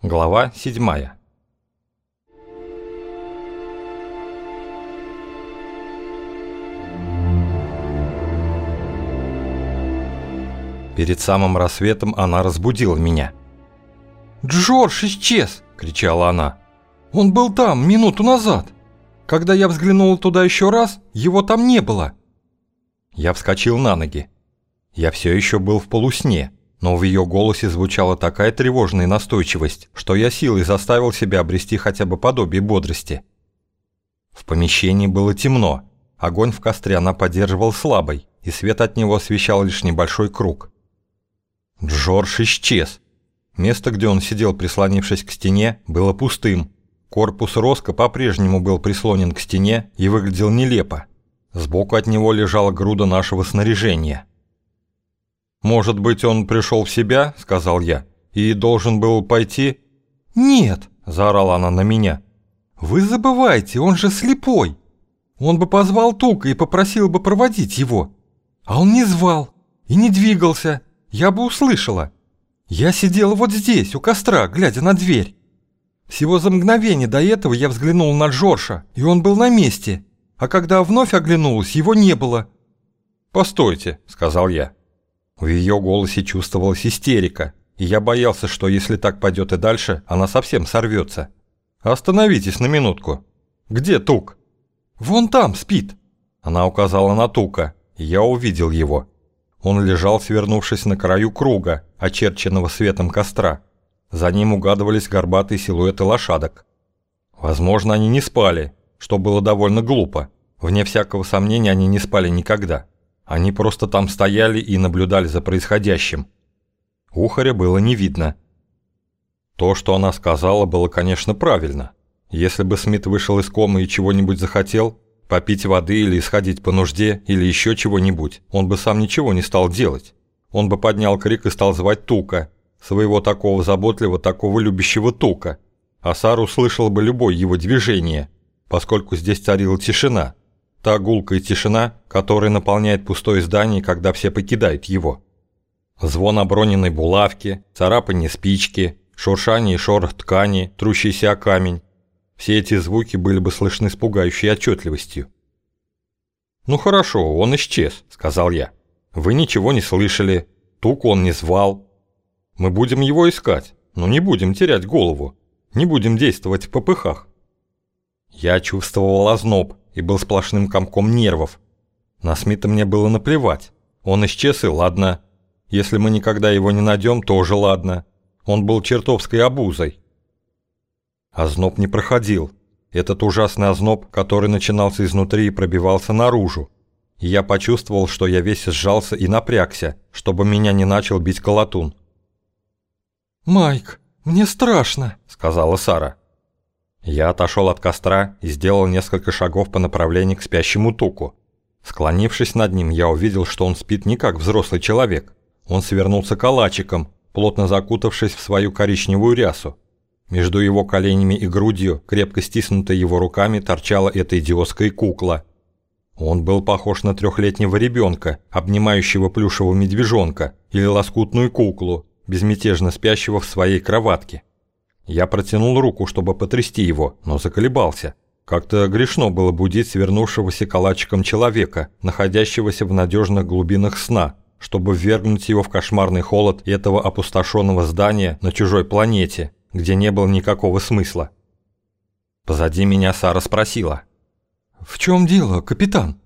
Глава 7 Перед самым рассветом она разбудила меня. «Джордж исчез!» – кричала она. «Он был там минуту назад. Когда я взглянул туда еще раз, его там не было». Я вскочил на ноги. Я все еще был в полусне, но в ее голосе звучала такая тревожная настойчивость, что я силой заставил себя обрести хотя бы подобие бодрости. В помещении было темно, огонь в костре она поддерживал слабый, и свет от него освещал лишь небольшой круг. Джордж исчез. Место, где он сидел, прислонившись к стене, было пустым. Корпус Роско по-прежнему был прислонен к стене и выглядел нелепо. Сбоку от него лежала груда нашего снаряжения. «Может быть, он пришел в себя?» – сказал я. «И должен был пойти?» «Нет!» – заорала она на меня. «Вы забывайте, он же слепой! Он бы позвал Тука и попросил бы проводить его. А он не звал и не двигался, я бы услышала. Я сидела вот здесь, у костра, глядя на дверь. Всего за мгновение до этого я взглянул на Джорша, и он был на месте. А когда вновь оглянулась, его не было. «Постойте», — сказал я. В ее голосе чувствовалась истерика, и я боялся, что если так пойдет и дальше, она совсем сорвется. «Остановитесь на минутку. Где Тук?» «Вон там спит». Она указала на Тука, и я увидел его. Он лежал, свернувшись на краю круга, очерченного светом костра. За ним угадывались горбатые силуэты лошадок. Возможно, они не спали, что было довольно глупо. Вне всякого сомнения, они не спали никогда. Они просто там стояли и наблюдали за происходящим. Ухаря было не видно. То, что она сказала, было, конечно, правильно. Если бы Смит вышел из комы и чего-нибудь захотел, Попить воды или сходить по нужде, или еще чего-нибудь, он бы сам ничего не стал делать. Он бы поднял крик и стал звать Тука, своего такого заботливого, такого любящего Тука. А Сар услышал бы любое его движение, поскольку здесь царила тишина. Та гулкая тишина, которая наполняет пустое здание, когда все покидают его. Звон оброненной булавки, царапание спички, шуршание и шорох ткани, трущийся о камень, все эти звуки были бы слышны с пугающей отчетливостью. «Ну хорошо, он исчез», — сказал я. «Вы ничего не слышали, тук он не звал. Мы будем его искать, но не будем терять голову, не будем действовать в попыхах». Я чувствовал озноб и был сплошным комком нервов. На Смита мне было наплевать. Он исчез и ладно. Если мы никогда его не найдем, тоже ладно. Он был чертовской обузой. Озноб не проходил. Этот ужасный озноб, который начинался изнутри и пробивался наружу. И я почувствовал, что я весь сжался и напрягся, чтобы меня не начал бить колотун. «Майк, мне страшно», — сказала Сара. Я отошел от костра и сделал несколько шагов по направлению к спящему туку. Склонившись над ним, я увидел, что он спит не как взрослый человек. Он свернулся калачиком, плотно закутавшись в свою коричневую рясу. Между его коленями и грудью, крепко стиснутой его руками, торчала эта идиотская кукла. Он был похож на трехлетнего ребенка, обнимающего плюшевого медвежонка, или лоскутную куклу, безмятежно спящего в своей кроватке. Я протянул руку, чтобы потрясти его, но заколебался. Как-то грешно было будить свернувшегося калачиком человека, находящегося в надежных глубинах сна, чтобы ввергнуть его в кошмарный холод этого опустошенного здания на чужой планете – где не было никакого смысла. Позади меня Сара спросила. «В чем дело, капитан?»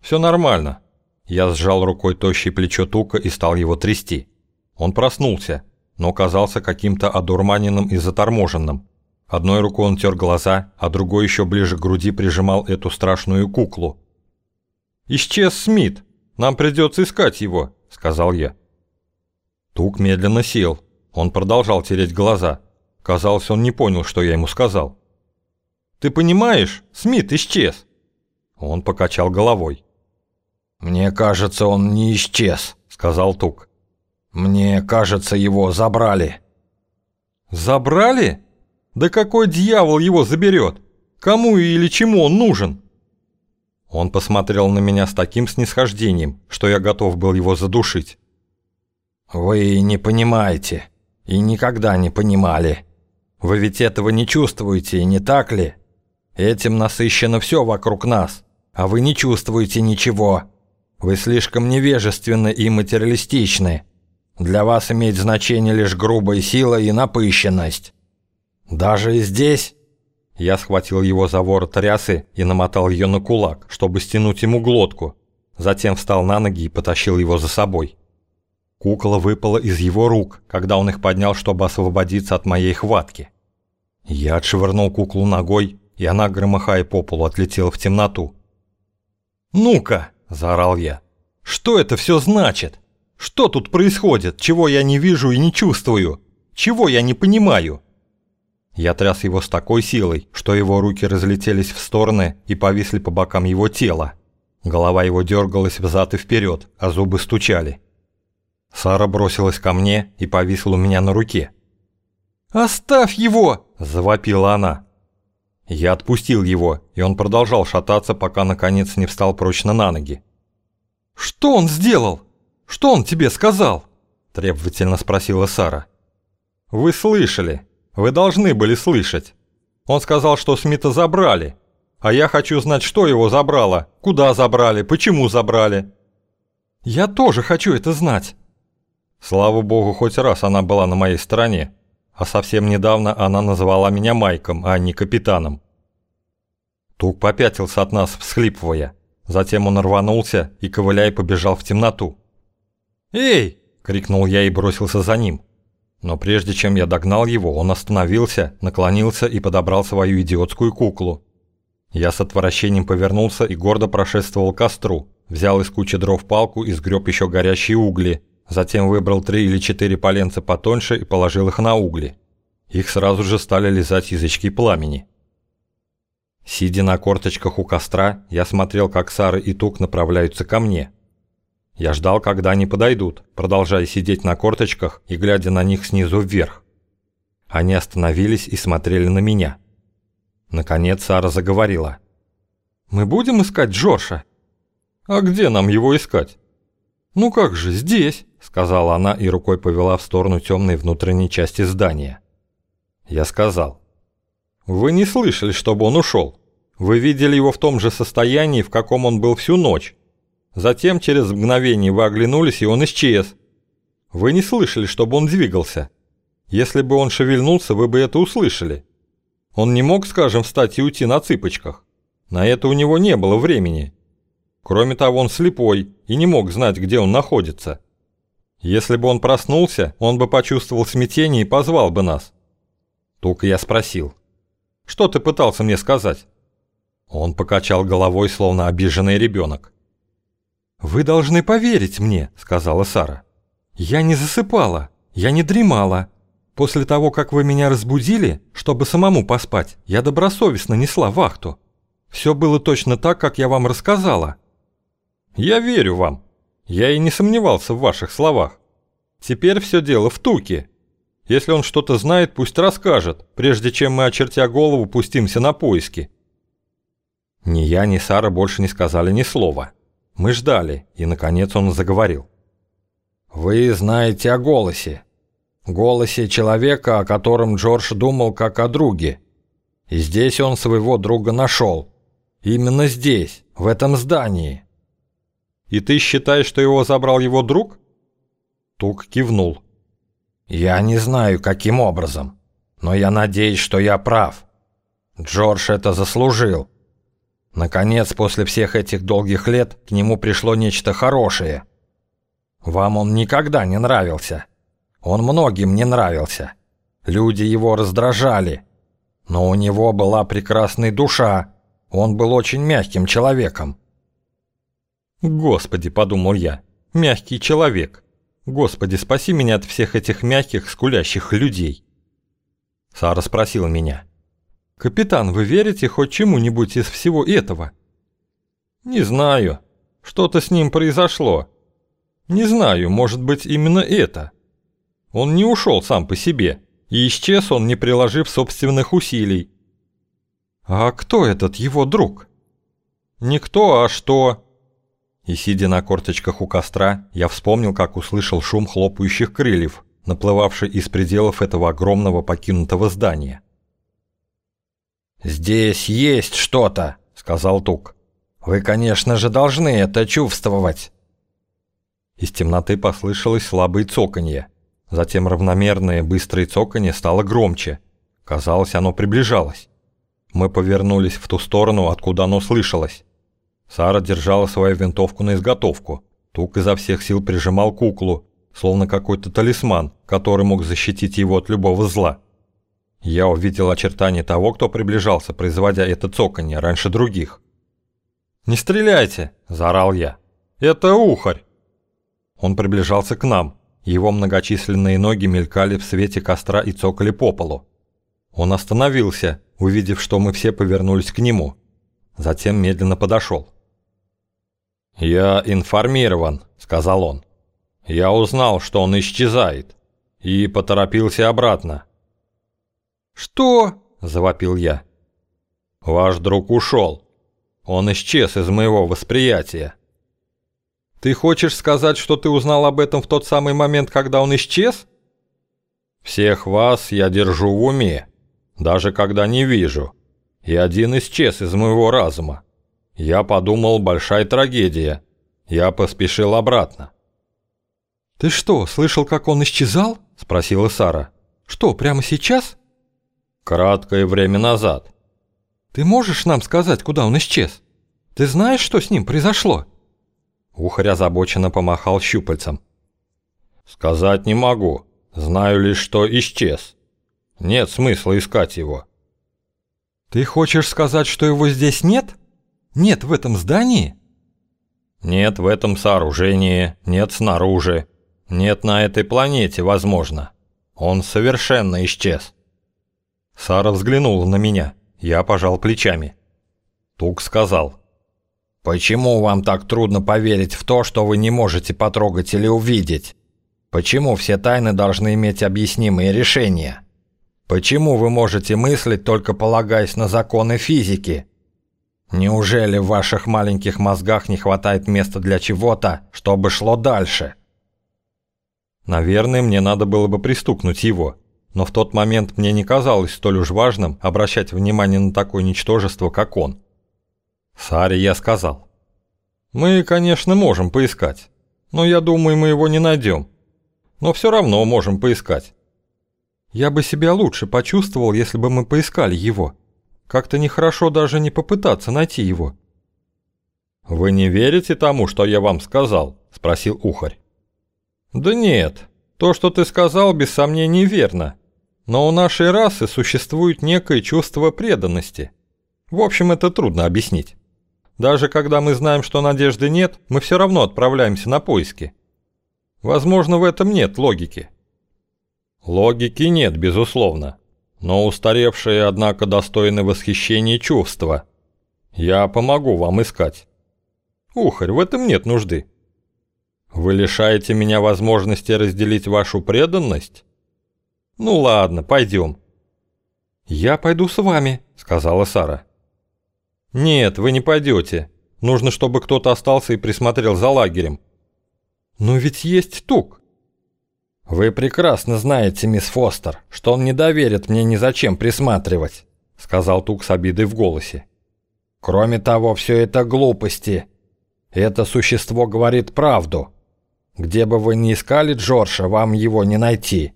«Все нормально». Я сжал рукой тощее плечо Тука и стал его трясти. Он проснулся, но казался каким-то одурманенным и заторможенным. Одной рукой он тер глаза, а другой еще ближе к груди прижимал эту страшную куклу. «Исчез Смит! Нам придется искать его», — сказал я. Тук медленно сел, он продолжал тереть глаза. Казалось, он не понял, что я ему сказал. «Ты понимаешь, Смит исчез!» Он покачал головой. «Мне кажется, он не исчез», — сказал Тук. «Мне кажется, его забрали». «Забрали? Да какой дьявол его заберет? Кому или чему он нужен?» Он посмотрел на меня с таким снисхождением, что я готов был его задушить. «Вы не понимаете. и никогда не понимали. Вы ведь этого не чувствуете, не так ли? Этим насыщено все вокруг нас, а вы не чувствуете ничего. Вы слишком невежественны и материалистичны. Для вас имеет значение лишь грубая сила и напыщенность. Даже и здесь...» Я схватил его за ворот рясы и намотал ее на кулак, чтобы стянуть ему глотку. Затем встал на ноги и потащил его за собой. Кукла выпала из его рук, когда он их поднял, чтобы освободиться от моей хватки. Я отшвырнул куклу ногой, и она, громыхая по полу, отлетела в темноту. «Ну-ка!» – заорал я. «Что это все значит? Что тут происходит, чего я не вижу и не чувствую? Чего я не понимаю?» Я тряс его с такой силой, что его руки разлетелись в стороны и повисли по бокам его тела. Голова его дергалась взад и вперед, а зубы стучали. Сара бросилась ко мне и повисла у меня на руке. «Оставь его!» – завопила она. Я отпустил его, и он продолжал шататься, пока наконец не встал прочно на ноги. «Что он сделал? Что он тебе сказал?» – требовательно спросила Сара. «Вы слышали. Вы должны были слышать. Он сказал, что Смита забрали. А я хочу знать, что его забрало, куда забрали, почему забрали». «Я тоже хочу это знать». Слава богу, хоть раз она была на моей стороне, а совсем недавно она назвала меня Майком, а не капитаном. Тук попятился от нас, всхлипывая. Затем он рванулся и, ковыляя, побежал в темноту. «Эй!» – крикнул я и бросился за ним. Но прежде чем я догнал его, он остановился, наклонился и подобрал свою идиотскую куклу. Я с отвращением повернулся и гордо прошествовал к костру, взял из кучи дров палку и сгреб еще горящие угли, Затем выбрал три или четыре поленца потоньше и положил их на угли. Их сразу же стали лизать язычки пламени. Сидя на корточках у костра, я смотрел, как Сара и Тук направляются ко мне. Я ждал, когда они подойдут, продолжая сидеть на корточках и глядя на них снизу вверх. Они остановились и смотрели на меня. Наконец Сара заговорила. «Мы будем искать Джорша?» «А где нам его искать?» «Ну как же, здесь!» – сказала она и рукой повела в сторону темной внутренней части здания. Я сказал. «Вы не слышали, чтобы он ушел. Вы видели его в том же состоянии, в каком он был всю ночь. Затем через мгновение вы оглянулись, и он исчез. Вы не слышали, чтобы он двигался. Если бы он шевельнулся, вы бы это услышали. Он не мог, скажем, встать и уйти на цыпочках. На это у него не было времени. Кроме того, он слепой и не мог знать, где он находится. Если бы он проснулся, он бы почувствовал смятение и позвал бы нас. Только я спросил, что ты пытался мне сказать? Он покачал головой, словно обиженный ребенок. «Вы должны поверить мне», — сказала Сара. «Я не засыпала, я не дремала. После того, как вы меня разбудили, чтобы самому поспать, я добросовестно несла вахту. Все было точно так, как я вам рассказала. Я верю вам. Я и не сомневался в ваших словах. Теперь все дело в Туке. Если он что-то знает, пусть расскажет, прежде чем мы, очертя голову, пустимся на поиски. Ни я, ни Сара больше не сказали ни слова. Мы ждали, и, наконец, он заговорил. «Вы знаете о голосе. Голосе человека, о котором Джордж думал как о друге. И здесь он своего друга нашел. Именно здесь, в этом здании. И ты считаешь, что его забрал его друг?» Тук кивнул. «Я не знаю, каким образом, но я надеюсь, что я прав. Джордж это заслужил. Наконец, после всех этих долгих лет, к нему пришло нечто хорошее. Вам он никогда не нравился. Он многим не нравился. Люди его раздражали. Но у него была прекрасная душа. Он был очень мягким человеком. «Господи», — подумал я, — «мягкий человек. Господи, спаси меня от всех этих мягких, скулящих людей». Сара спросила меня. «Капитан, вы верите хоть чему-нибудь из всего этого?» «Не знаю. Что-то с ним произошло. Не знаю, может быть, именно это. Он не ушел сам по себе, и исчез он, не приложив собственных усилий». «А кто этот его друг?» «Никто, а что?» И сидя на корточках у костра, я вспомнил, как услышал шум хлопающих крыльев, наплывавший из пределов этого огромного покинутого здания. «Здесь есть что-то», — сказал Тук. «Вы, конечно же, должны это чувствовать». Из темноты послышалось слабое цоканье. Затем равномерное быстрое цоканье стало громче. Казалось, оно приближалось. Мы повернулись в ту сторону, откуда оно слышалось. Сара держала свою винтовку на изготовку. Тук изо всех сил прижимал куклу, словно какой-то талисман, который мог защитить его от любого зла. Я увидел очертания того, кто приближался, производя это цоканье раньше других. «Не стреляйте!» – заорал я. «Это ухарь!» Он приближался к нам. Его многочисленные ноги мелькали в свете костра и цокали по полу. Он остановился, увидев, что мы все повернулись к нему. Затем медленно подошел. «Я информирован», — сказал он. «Я узнал, что он исчезает, и поторопился обратно». «Что?» – завопил я. «Ваш друг ушел. Он исчез из моего восприятия». «Ты хочешь сказать, что ты узнал об этом в тот самый момент, когда он исчез?» «Всех вас я держу в уме, даже когда не вижу, и один исчез из моего разума. Я подумал, большая трагедия. Я поспешил обратно. «Ты что, слышал, как он исчезал?» – спросила Сара. «Что, прямо сейчас?» «Краткое время назад». «Ты можешь нам сказать, куда он исчез? Ты знаешь, что с ним произошло?» Ухарь озабоченно помахал щупальцем. «Сказать не могу. Знаю лишь, что исчез. Нет смысла искать его». «Ты хочешь сказать, что его здесь нет?» Нет в этом здании? Нет в этом сооружении, нет снаружи. Нет на этой планете, возможно. Он совершенно исчез. Сара взглянула на меня. Я пожал плечами. Тук сказал. «Почему вам так трудно поверить в то, что вы не можете потрогать или увидеть? Почему все тайны должны иметь объяснимые решения? Почему вы можете мыслить, только полагаясь на законы физики?» Неужели в ваших маленьких мозгах не хватает места для чего-то, чтобы шло дальше? Наверное, мне надо было бы пристукнуть его, но в тот момент мне не казалось столь уж важным обращать внимание на такое ничтожество, как он. Саре я сказал. Мы, конечно, можем поискать, но я думаю, мы его не найдем. Но все равно можем поискать. Я бы себя лучше почувствовал, если бы мы поискали его. Как-то нехорошо даже не попытаться найти его. «Вы не верите тому, что я вам сказал?» – спросил Ухарь. «Да нет, то, что ты сказал, без сомнений верно. Но у нашей расы существует некое чувство преданности. В общем, это трудно объяснить. Даже когда мы знаем, что надежды нет, мы все равно отправляемся на поиски. Возможно, в этом нет логики». «Логики нет, безусловно но устаревшие, однако, достойны восхищения чувства. Я помогу вам искать. Ухарь, в этом нет нужды. Вы лишаете меня возможности разделить вашу преданность? Ну ладно, пойдем. Я пойду с вами, сказала Сара. Нет, вы не пойдете. Нужно, чтобы кто-то остался и присмотрел за лагерем. Но ведь есть тук. «Вы прекрасно знаете, мисс Фостер, что он не доверит мне ни зачем присматривать», сказал Тук с обидой в голосе. «Кроме того, все это глупости. Это существо говорит правду. Где бы вы ни искали Джорджа, вам его не найти.